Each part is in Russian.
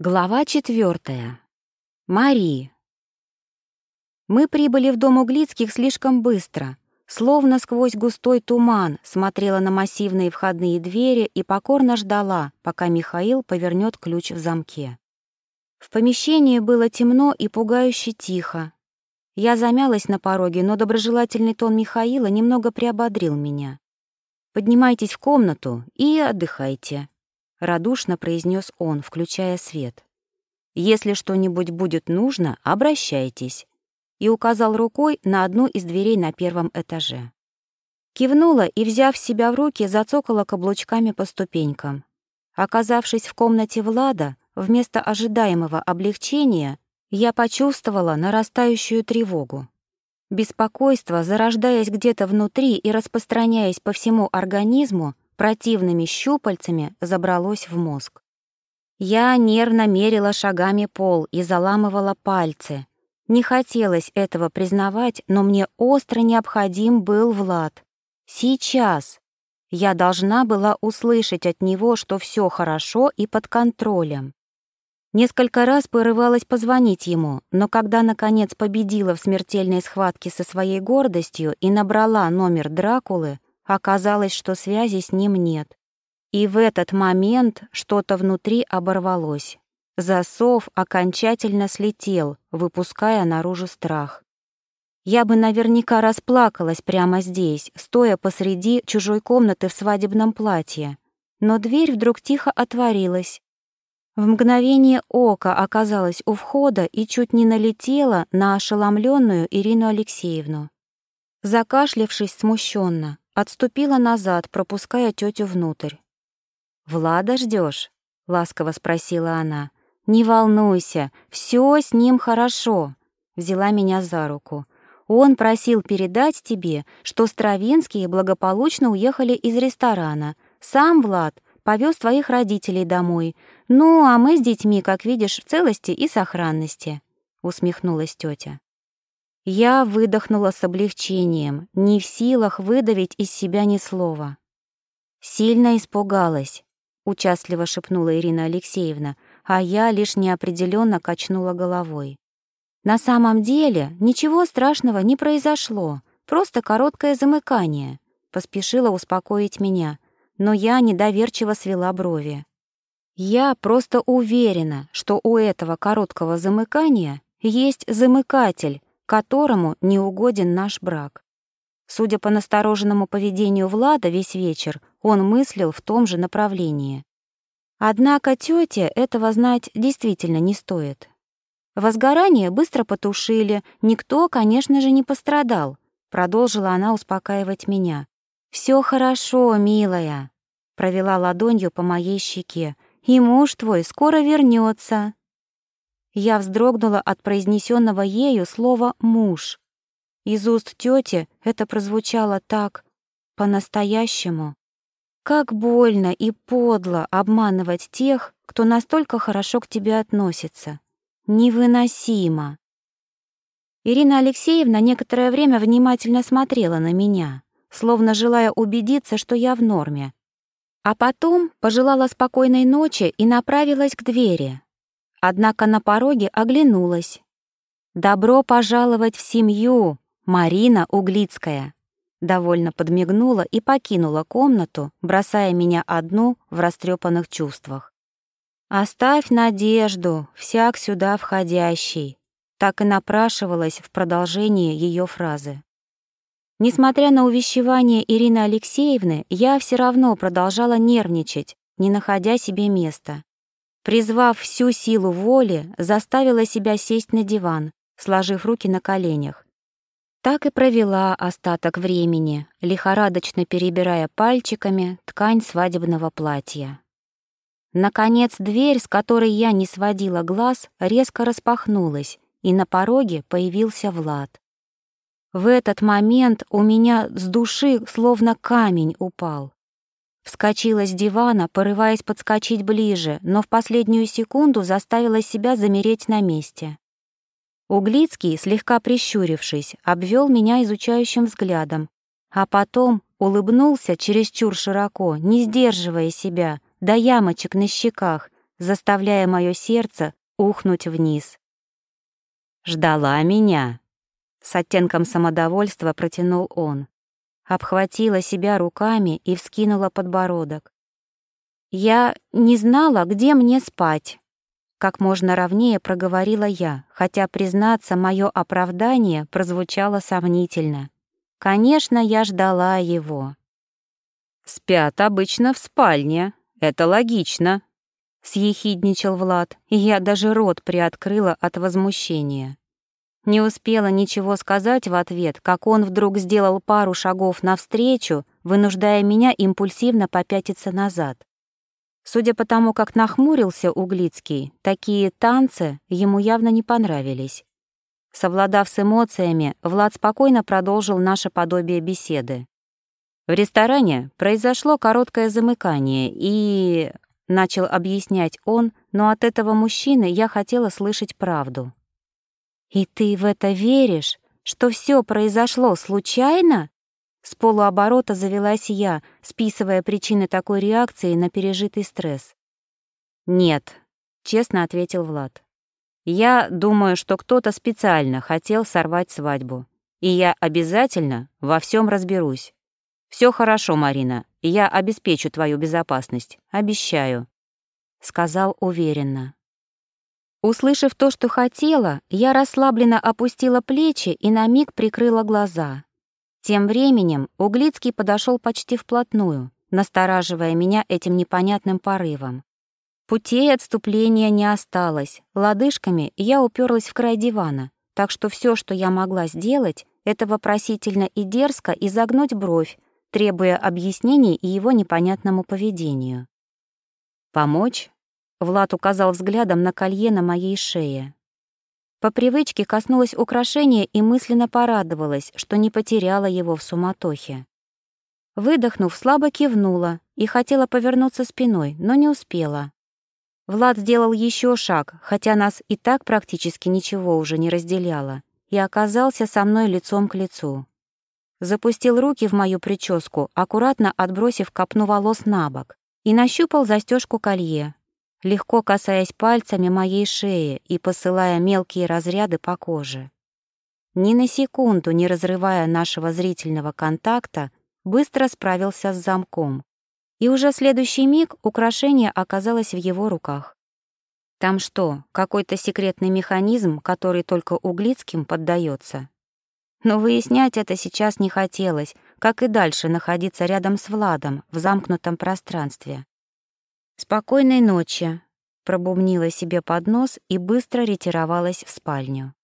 Глава четвертая. Мари. Мы прибыли в дом Углицких слишком быстро. Словно сквозь густой туман смотрела на массивные входные двери и покорно ждала, пока Михаил повернет ключ в замке. В помещении было темно и пугающе тихо. Я замялась на пороге, но доброжелательный тон Михаила немного приободрил меня. «Поднимайтесь в комнату и отдыхайте», — радушно произнес он, включая свет. «Если что-нибудь будет нужно, обращайтесь», и указал рукой на одну из дверей на первом этаже. Кивнула и, взяв себя в руки, зацокала каблучками по ступенькам. Оказавшись в комнате Влада, вместо ожидаемого облегчения, я почувствовала нарастающую тревогу. Беспокойство, зарождаясь где-то внутри и распространяясь по всему организму, противными щупальцами забралось в мозг. Я нервно мерила шагами пол и заламывала пальцы. Не хотелось этого признавать, но мне остро необходим был Влад. Сейчас. Я должна была услышать от него, что все хорошо и под контролем. Несколько раз порывалась позвонить ему, но когда, наконец, победила в смертельной схватке со своей гордостью и набрала номер Дракулы, Оказалось, что связи с ним нет. И в этот момент что-то внутри оборвалось. Засов окончательно слетел, выпуская наружу страх. Я бы наверняка расплакалась прямо здесь, стоя посреди чужой комнаты в свадебном платье. Но дверь вдруг тихо отворилась. В мгновение ока оказалась у входа и чуть не налетела на ошеломленную Ирину Алексеевну. Закашлявшись смущенно, отступила назад, пропуская тетю внутрь. «Влада ждешь? ласково спросила она. «Не волнуйся, все с ним хорошо», — взяла меня за руку. «Он просил передать тебе, что Стравинские благополучно уехали из ресторана. Сам Влад повез твоих родителей домой. Ну, а мы с детьми, как видишь, в целости и сохранности», — усмехнулась тетя. Я выдохнула с облегчением, не в силах выдавить из себя ни слова. «Сильно испугалась», — участливо шепнула Ирина Алексеевна, а я лишь неопределенно качнула головой. «На самом деле ничего страшного не произошло, просто короткое замыкание», — поспешила успокоить меня, но я недоверчиво свела брови. «Я просто уверена, что у этого короткого замыкания есть замыкатель, которому не угоден наш брак. Судя по настороженному поведению Влада весь вечер, он мыслил в том же направлении. Однако тете этого знать действительно не стоит. Возгорание быстро потушили, никто, конечно же, не пострадал, продолжила она успокаивать меня. Все хорошо, милая, провела ладонью по моей щеке. И муж твой скоро вернется. Я вздрогнула от произнесенного ею слова «муж». Из уст тети это прозвучало так по-настоящему. Как больно и подло обманывать тех, кто настолько хорошо к тебе относится. Невыносимо. Ирина Алексеевна некоторое время внимательно смотрела на меня, словно желая убедиться, что я в норме. А потом пожелала спокойной ночи и направилась к двери, однако на пороге оглянулась. «Добро пожаловать в семью, Марина Углицкая!» Довольно подмигнула и покинула комнату, бросая меня одну в растрепанных чувствах. «Оставь надежду, всяк сюда входящий», так и напрашивалась в продолжении ее фразы. Несмотря на увещевание Ирины Алексеевны, я все равно продолжала нервничать, не находя себе места. Призвав всю силу воли, заставила себя сесть на диван, сложив руки на коленях. Так и провела остаток времени, лихорадочно перебирая пальчиками ткань свадебного платья. Наконец дверь, с которой я не сводила глаз, резко распахнулась, и на пороге появился Влад. В этот момент у меня с души словно камень упал. Вскочила с дивана, порываясь подскочить ближе, но в последнюю секунду заставила себя замереть на месте. Углицкий, слегка прищурившись, обвел меня изучающим взглядом, а потом улыбнулся чересчур широко, не сдерживая себя, до ямочек на щеках, заставляя мое сердце ухнуть вниз. «Ждала меня», — с оттенком самодовольства протянул он. Обхватила себя руками и вскинула подбородок. «Я не знала, где мне спать», — как можно ровнее проговорила я, хотя, признаться, мое оправдание прозвучало сомнительно. Конечно, я ждала его. «Спят обычно в спальне, это логично», — съехидничал Влад, и я даже рот приоткрыла от возмущения. Не успела ничего сказать в ответ, как он вдруг сделал пару шагов навстречу, вынуждая меня импульсивно попятиться назад. Судя по тому, как нахмурился Углицкий, такие танцы ему явно не понравились. Совладав с эмоциями, Влад спокойно продолжил наше подобие беседы. В ресторане произошло короткое замыкание, и... Начал объяснять он, но от этого мужчины я хотела слышать правду. «И ты в это веришь, что все произошло случайно?» С полуоборота завелась я, списывая причины такой реакции на пережитый стресс. «Нет», — честно ответил Влад. «Я думаю, что кто-то специально хотел сорвать свадьбу, и я обязательно во всем разберусь. Все хорошо, Марина, я обеспечу твою безопасность, обещаю», — сказал уверенно. Услышав то, что хотела, я расслабленно опустила плечи и на миг прикрыла глаза. Тем временем Углицкий подошел почти вплотную, настораживая меня этим непонятным порывом. Путей отступления не осталось. Лодыжками я уперлась в край дивана, так что все, что я могла сделать, это вопросительно и дерзко изогнуть бровь, требуя объяснений его непонятному поведению. «Помочь?» — Влад указал взглядом на колье на моей шее. По привычке коснулась украшения и мысленно порадовалась, что не потеряла его в суматохе. Выдохнув, слабо кивнула и хотела повернуться спиной, но не успела. Влад сделал еще шаг, хотя нас и так практически ничего уже не разделяло, и оказался со мной лицом к лицу запустил руки в мою прическу, аккуратно отбросив копну волос на бок, и нащупал застежку колье, легко касаясь пальцами моей шеи и посылая мелкие разряды по коже. Ни на секунду не разрывая нашего зрительного контакта, быстро справился с замком, и уже следующий миг украшение оказалось в его руках. Там что, какой-то секретный механизм, который только Углицким поддается? Но выяснять это сейчас не хотелось, как и дальше находиться рядом с Владом в замкнутом пространстве. «Спокойной ночи», — пробумнила себе под нос и быстро ретировалась в спальню.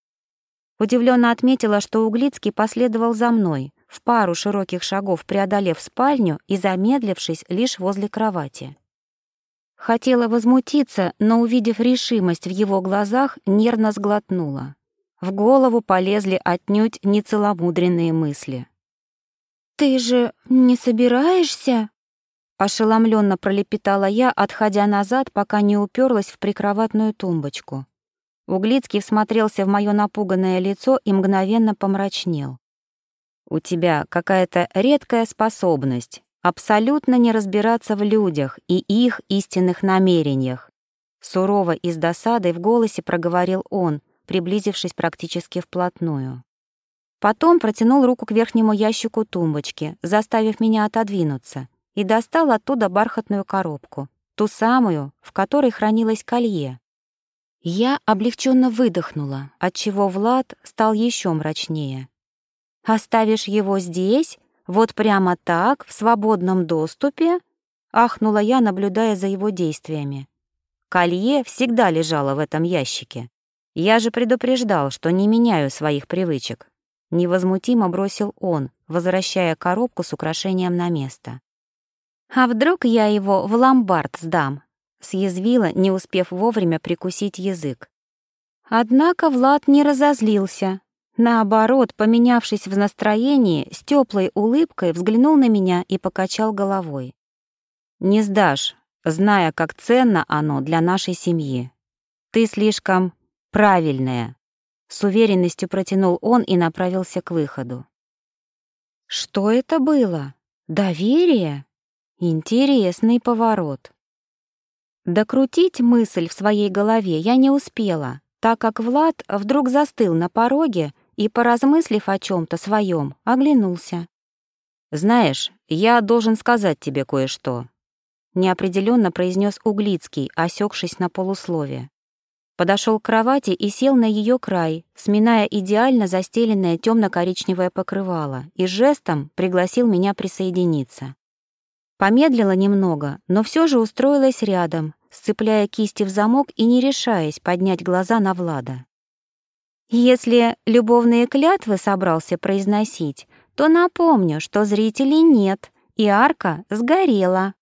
Удивленно отметила, что Углицкий последовал за мной, в пару широких шагов преодолев спальню и замедлившись лишь возле кровати. Хотела возмутиться, но, увидев решимость в его глазах, нервно сглотнула. В голову полезли отнюдь нецеломудренные мысли. «Ты же не собираешься?» Ошеломленно пролепетала я, отходя назад, пока не уперлась в прикроватную тумбочку. Углицкий всмотрелся в мое напуганное лицо и мгновенно помрачнел. «У тебя какая-то редкая способность абсолютно не разбираться в людях и их истинных намерениях», сурово и с досадой в голосе проговорил он, приблизившись практически вплотную. Потом протянул руку к верхнему ящику тумбочки, заставив меня отодвинуться, и достал оттуда бархатную коробку, ту самую, в которой хранилось колье. Я облегченно выдохнула, отчего Влад стал еще мрачнее. «Оставишь его здесь? Вот прямо так, в свободном доступе?» — ахнула я, наблюдая за его действиями. Колье всегда лежало в этом ящике. Я же предупреждал, что не меняю своих привычек. Невозмутимо бросил он, возвращая коробку с украшением на место. «А вдруг я его в ломбард сдам?» — съязвила, не успев вовремя прикусить язык. Однако Влад не разозлился. Наоборот, поменявшись в настроении, с теплой улыбкой взглянул на меня и покачал головой. «Не сдашь, зная, как ценно оно для нашей семьи. Ты слишком правильное!» С уверенностью протянул он и направился к выходу. «Что это было? Доверие? Интересный поворот». Докрутить мысль в своей голове я не успела, так как Влад вдруг застыл на пороге и, поразмыслив о чем то своем, оглянулся. «Знаешь, я должен сказать тебе кое-что», — неопределенно произнес Углицкий, осекшись на полуслове. Подошел к кровати и сел на ее край, сминая идеально застеленное темно-коричневое покрывало, и жестом пригласил меня присоединиться. Помедлила немного, но все же устроилась рядом, сцепляя кисти в замок и не решаясь поднять глаза на Влада. «Если любовные клятвы собрался произносить, то напомню, что зрителей нет, и арка сгорела»,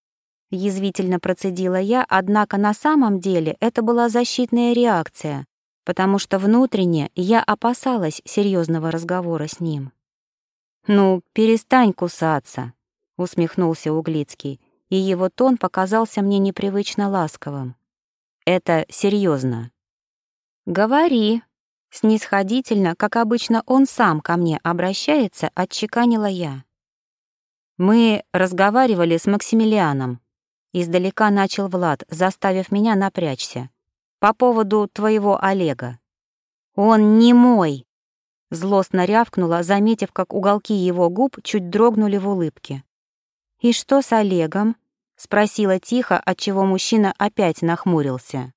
Язвительно процедила я, однако на самом деле это была защитная реакция, потому что внутренне я опасалась серьезного разговора с ним. «Ну, перестань кусаться», — усмехнулся Углицкий, и его тон показался мне непривычно ласковым. «Это серьезно. «Говори», — снисходительно, как обычно он сам ко мне обращается, отчеканила я. «Мы разговаривали с Максимилианом», Издалека начал Влад, заставив меня напрячься. «По поводу твоего Олега». «Он не мой!» Злостно рявкнула, заметив, как уголки его губ чуть дрогнули в улыбке. «И что с Олегом?» — спросила тихо, отчего мужчина опять нахмурился.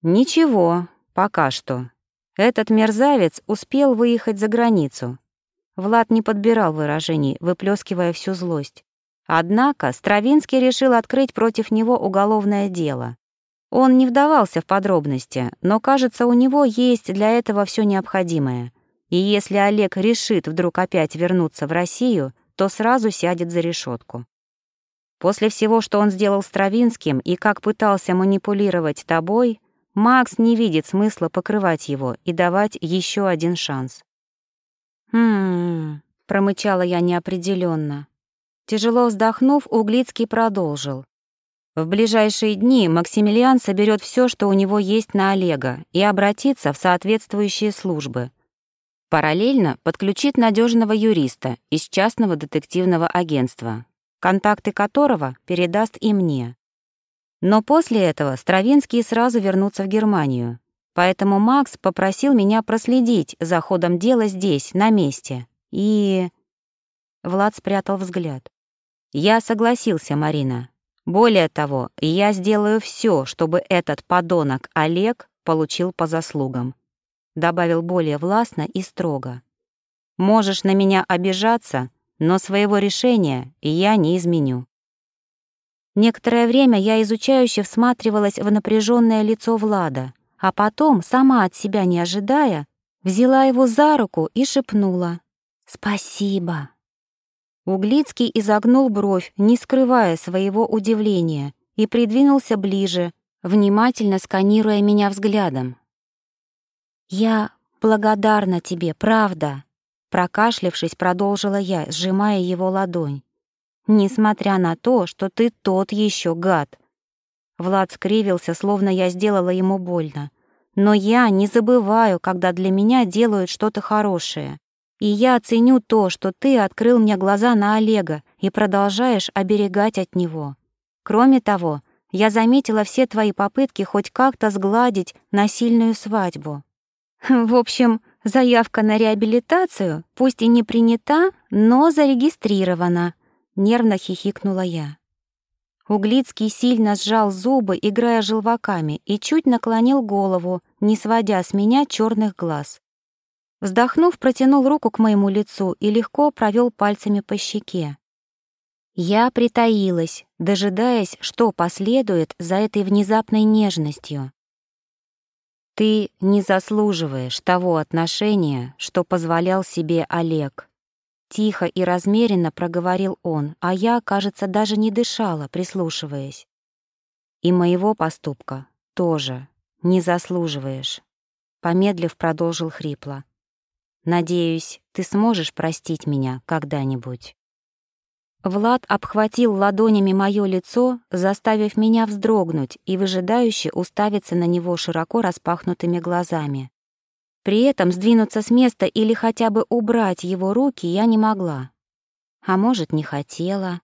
«Ничего, пока что. Этот мерзавец успел выехать за границу». Влад не подбирал выражений, выплескивая всю злость. Однако Стравинский решил открыть против него уголовное дело. Он не вдавался в подробности, но, кажется, у него есть для этого все необходимое. И если Олег решит вдруг опять вернуться в Россию, то сразу сядет за решетку. После всего, что он сделал Стравинским и как пытался манипулировать тобой, Макс не видит смысла покрывать его и давать еще один шанс. «Хм...» — промычала я неопределенно. Тяжело вздохнув, Углицкий продолжил. В ближайшие дни Максимилиан соберет все, что у него есть на Олега, и обратится в соответствующие службы. Параллельно подключит надежного юриста из частного детективного агентства, контакты которого передаст и мне. Но после этого Стравинские сразу вернутся в Германию. Поэтому Макс попросил меня проследить за ходом дела здесь, на месте. И... Влад спрятал взгляд. «Я согласился, Марина. Более того, я сделаю все, чтобы этот подонок Олег получил по заслугам», добавил более властно и строго. «Можешь на меня обижаться, но своего решения я не изменю». Некоторое время я изучающе всматривалась в напряженное лицо Влада, а потом, сама от себя не ожидая, взяла его за руку и шепнула «Спасибо». Углицкий изогнул бровь, не скрывая своего удивления, и придвинулся ближе, внимательно сканируя меня взглядом. «Я благодарна тебе, правда», — прокашлявшись, продолжила я, сжимая его ладонь. «Несмотря на то, что ты тот еще гад». Влад скривился, словно я сделала ему больно. «Но я не забываю, когда для меня делают что-то хорошее. И я ценю то, что ты открыл мне глаза на Олега и продолжаешь оберегать от него. Кроме того, я заметила все твои попытки хоть как-то сгладить насильную свадьбу. В общем, заявка на реабилитацию, пусть и не принята, но зарегистрирована, нервно хихикнула я. Углицкий сильно сжал зубы, играя желваками, и чуть наклонил голову, не сводя с меня черных глаз. Вздохнув, протянул руку к моему лицу и легко провел пальцами по щеке. Я притаилась, дожидаясь, что последует за этой внезапной нежностью. «Ты не заслуживаешь того отношения, что позволял себе Олег», Тихо и размеренно проговорил он, а я, кажется, даже не дышала, прислушиваясь. «И моего поступка тоже не заслуживаешь», — помедлив продолжил хрипло. Надеюсь, ты сможешь простить меня когда-нибудь». Влад обхватил ладонями мое лицо, заставив меня вздрогнуть и выжидающе уставиться на него широко распахнутыми глазами. При этом сдвинуться с места или хотя бы убрать его руки я не могла. А может, не хотела.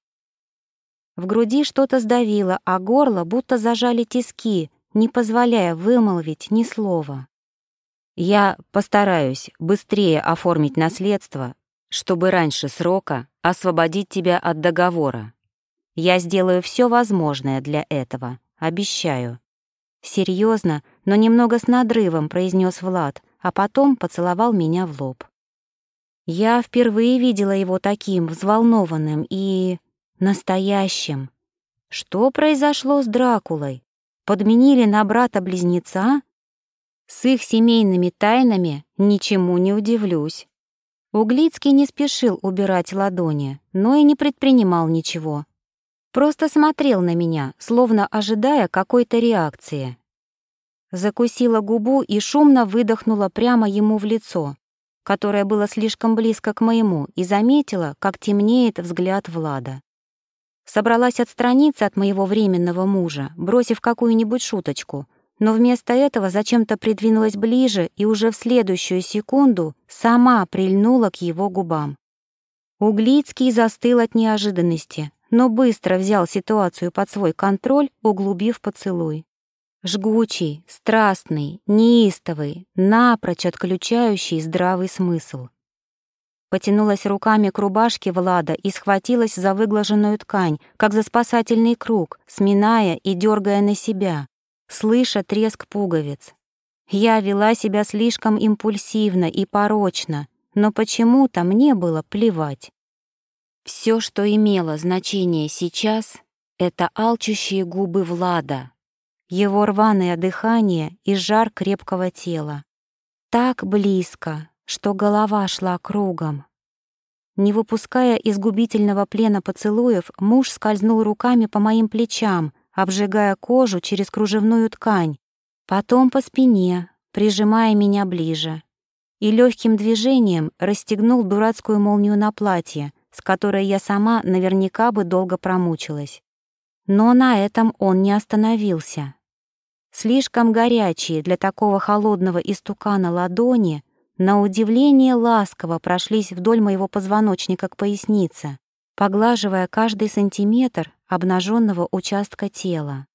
В груди что-то сдавило, а горло будто зажали тиски, не позволяя вымолвить ни слова. «Я постараюсь быстрее оформить наследство, чтобы раньше срока освободить тебя от договора. Я сделаю все возможное для этого, обещаю». Серьезно, но немного с надрывом произнес Влад, а потом поцеловал меня в лоб. Я впервые видела его таким взволнованным и... настоящим. Что произошло с Дракулой? Подменили на брата-близнеца? С их семейными тайнами ничему не удивлюсь. Углицкий не спешил убирать ладони, но и не предпринимал ничего. Просто смотрел на меня, словно ожидая какой-то реакции. Закусила губу и шумно выдохнула прямо ему в лицо, которое было слишком близко к моему, и заметила, как темнеет взгляд Влада. Собралась отстраниться от моего временного мужа, бросив какую-нибудь шуточку, но вместо этого зачем-то придвинулась ближе и уже в следующую секунду сама прильнула к его губам. Углицкий застыл от неожиданности, но быстро взял ситуацию под свой контроль, углубив поцелуй. Жгучий, страстный, неистовый, напрочь отключающий здравый смысл. Потянулась руками к рубашке Влада и схватилась за выглаженную ткань, как за спасательный круг, сминая и дергая на себя, слыша треск пуговиц. Я вела себя слишком импульсивно и порочно, но почему-то мне было плевать. Все, что имело значение сейчас, это алчущие губы Влада, его рваное дыхание и жар крепкого тела. Так близко, что голова шла кругом. Не выпуская из губительного плена поцелуев, муж скользнул руками по моим плечам, обжигая кожу через кружевную ткань, потом по спине, прижимая меня ближе. И легким движением расстегнул дурацкую молнию на платье, с которой я сама наверняка бы долго промучилась. Но на этом он не остановился. Слишком горячие для такого холодного истукана ладони на удивление ласково прошлись вдоль моего позвоночника к пояснице, поглаживая каждый сантиметр обнаженного участка тела.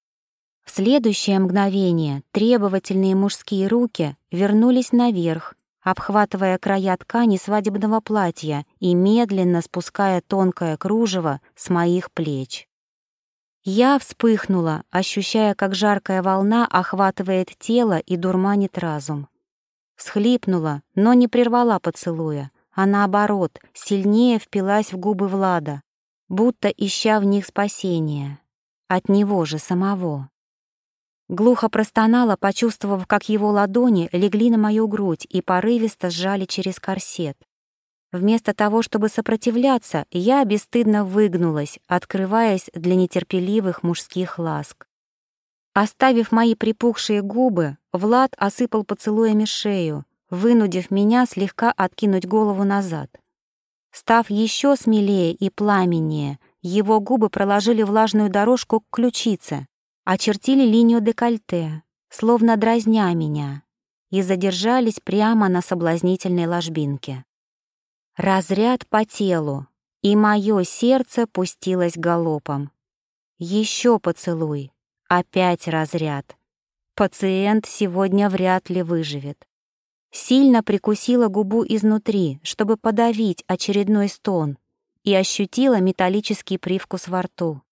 В следующее мгновение требовательные мужские руки вернулись наверх, обхватывая края ткани свадебного платья и медленно спуская тонкое кружево с моих плеч. Я вспыхнула, ощущая, как жаркая волна охватывает тело и дурманит разум. Схлипнула, но не прервала поцелуя, а наоборот, сильнее впилась в губы Влада, будто ища в них спасения. От него же самого. Глухо простонала, почувствовав, как его ладони легли на мою грудь и порывисто сжали через корсет. Вместо того, чтобы сопротивляться, я бесстыдно выгнулась, открываясь для нетерпеливых мужских ласк. Оставив мои припухшие губы, Влад осыпал поцелуями шею, вынудив меня слегка откинуть голову назад. Став еще смелее и пламеннее, его губы проложили влажную дорожку к ключице, очертили линию декольте, словно дразня меня, и задержались прямо на соблазнительной ложбинке. Разряд по телу, и мое сердце пустилось галопом. Еще поцелуй, опять разряд. Пациент сегодня вряд ли выживет. Сильно прикусила губу изнутри, чтобы подавить очередной стон, и ощутила металлический привкус во рту.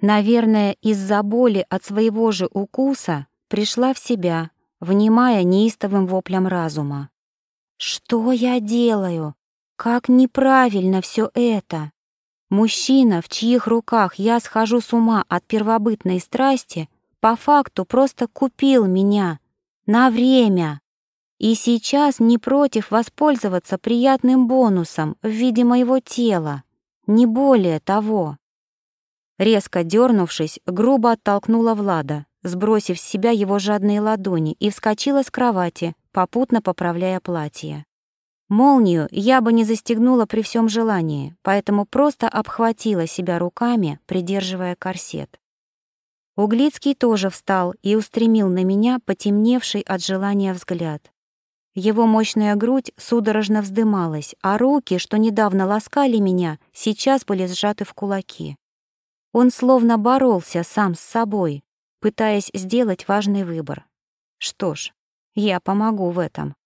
Наверное, из-за боли от своего же укуса пришла в себя, внимая неистовым воплям разума. «Что я делаю? Как неправильно все это! Мужчина, в чьих руках я схожу с ума от первобытной страсти, по факту просто купил меня. На время. И сейчас не против воспользоваться приятным бонусом в виде моего тела. Не более того. Резко дернувшись, грубо оттолкнула Влада, сбросив с себя его жадные ладони, и вскочила с кровати, попутно поправляя платье. Молнию я бы не застегнула при всем желании, поэтому просто обхватила себя руками, придерживая корсет. Углицкий тоже встал и устремил на меня потемневший от желания взгляд. Его мощная грудь судорожно вздымалась, а руки, что недавно ласкали меня, сейчас были сжаты в кулаки. Он словно боролся сам с собой, пытаясь сделать важный выбор. Что ж, я помогу в этом.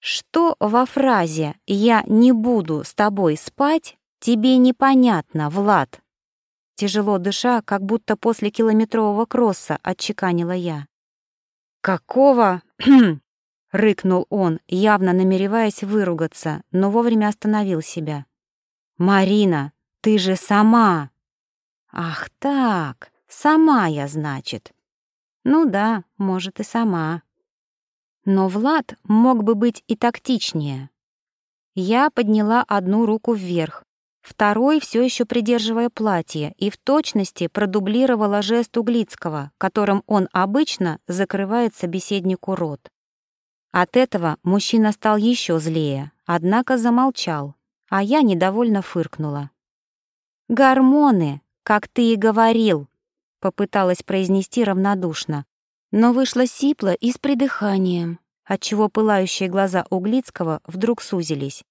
Что во фразе «я не буду с тобой спать» тебе непонятно, Влад? Тяжело дыша, как будто после километрового кросса, отчеканила я. «Какого?» — рыкнул он, явно намереваясь выругаться, но вовремя остановил себя. «Марина, ты же сама!» «Ах так, сама я, значит!» «Ну да, может, и сама». Но Влад мог бы быть и тактичнее. Я подняла одну руку вверх, второй все еще придерживая платье, и в точности продублировала жест Углицкого, которым он обычно закрывает собеседнику рот. От этого мужчина стал еще злее, однако замолчал, а я недовольно фыркнула. «Гормоны, как ты и говорил», — попыталась произнести равнодушно, но вышло сипло и с придыханием, отчего пылающие глаза Углицкого вдруг сузились.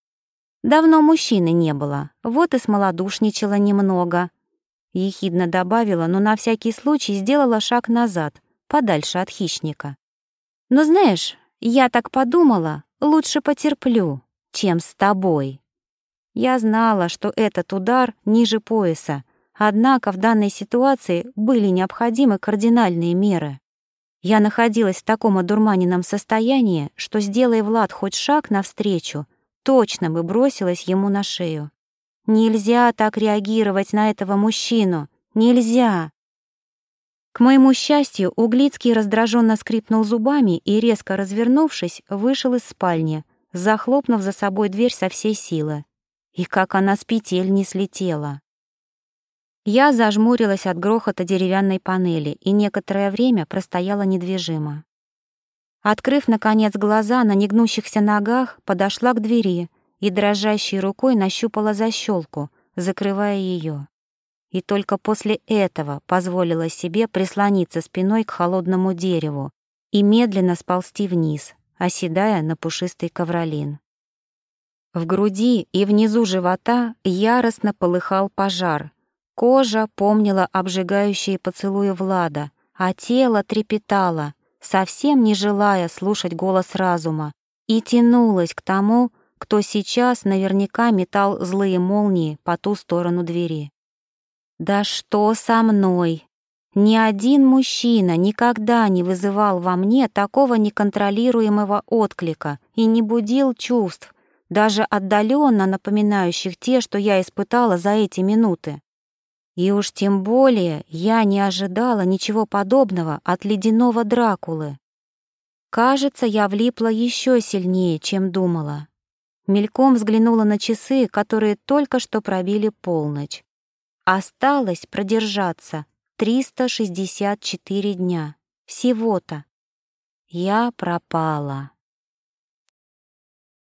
«Давно мужчины не было, вот и смолодушничала немного», — ехидно добавила, но на всякий случай сделала шаг назад, подальше от хищника. «Но знаешь, я так подумала, лучше потерплю, чем с тобой». Я знала, что этот удар ниже пояса, однако в данной ситуации были необходимы кардинальные меры. Я находилась в таком одурманенном состоянии, что, сделая Влад хоть шаг навстречу, точно бы бросилась ему на шею. Нельзя так реагировать на этого мужчину. Нельзя. К моему счастью, Углицкий раздраженно скрипнул зубами и, резко развернувшись, вышел из спальни, захлопнув за собой дверь со всей силы. И как она с петель не слетела. Я зажмурилась от грохота деревянной панели и некоторое время простояла недвижимо. Открыв, наконец, глаза на негнущихся ногах, подошла к двери и дрожащей рукой нащупала защелку, закрывая ее. И только после этого позволила себе прислониться спиной к холодному дереву и медленно сползти вниз, оседая на пушистый ковролин. В груди и внизу живота яростно полыхал пожар, Кожа помнила обжигающие поцелуи Влада, а тело трепетало, совсем не желая слушать голос разума, и тянулось к тому, кто сейчас наверняка метал злые молнии по ту сторону двери. «Да что со мной?» Ни один мужчина никогда не вызывал во мне такого неконтролируемого отклика и не будил чувств, даже отдаленно напоминающих те, что я испытала за эти минуты. И уж тем более я не ожидала ничего подобного от ледяного Дракулы. Кажется, я влипла еще сильнее, чем думала. Мельком взглянула на часы, которые только что пробили полночь. Осталось продержаться 364 дня. Всего-то. Я пропала.